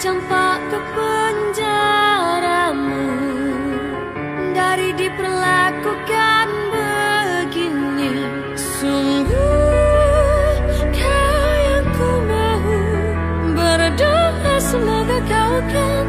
tercampak ke penjaramu. Dari diperlakukan begini Sungguh kau yang ku mau. Berdoa semoga kau kan